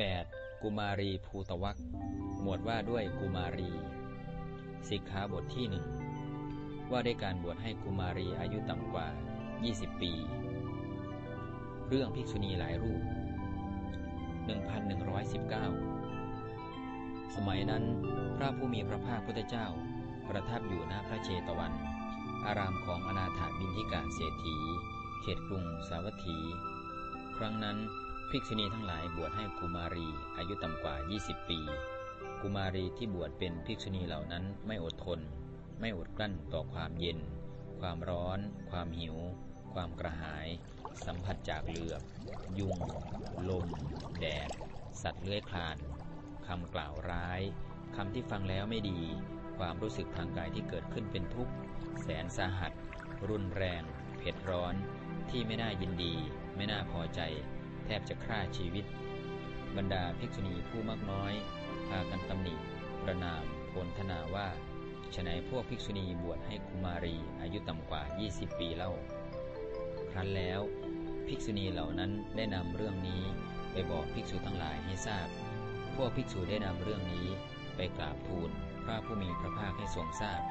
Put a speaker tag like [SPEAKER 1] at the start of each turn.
[SPEAKER 1] 8. กุมารีภูตวักหมวดว่าด้วยกุมารี สิกขาบทที่หนึ่งว่าด้วยการบวชให้กุมารีอายุต่ำกว่า 20 ปี เรื่องภิกษุณีหลายรูป 1119 สมัยนั้นพระผู้มีพระภาคพุทธเจ้า ประทับอยู่ณพระเชตวัน อารามของอนาถาบินทิกาเศรษฐี เขตกรุงสาวัตถี ครั้งนั้น ภิกษุณีทั้งหลายบวชให้กุมารีอายุต่ำกว่า 20 ปี กุมารีที่บวชเป็นภิกษุณีเหล่านั้นไม่อดทน ไม่อดกลั้นต่อความเย็น ความร้อน ความหิว ความกระหาย สัมผัสจากเหลือบ ยุง ลม แดด สัตว์เลื้อยคลานคำกล่าวร้ายคำที่ฟังแล้วไม่ดี ความรู้สึกทางกายที่เกิดขึ้นเป็นทุกข์ แสนสาหัส รุนแรง เผ็ดร้อน ที่ไม่น่ายินดี ไม่น่าพอใจ แทบจะฆ่าชีวิต บรรดาภิกษุณีผู้มากน้อย พากันตำหนิประนามโพลธนาว่าฉนัยพวกภิกษุณีบวชให้กุมารีอายุต่ำกว่า 20 ปีเล่า ครั้นแล้ว ภิกษุณีเหล่านั้นได้นำเรื่องนี้ไปบอกภิกษุทั้งหลายให้ทราบ พวกภิกษุได้นำเรื่องนี้ไปกราบทูลพระผู้มีพระภาคให้ทรงทราบ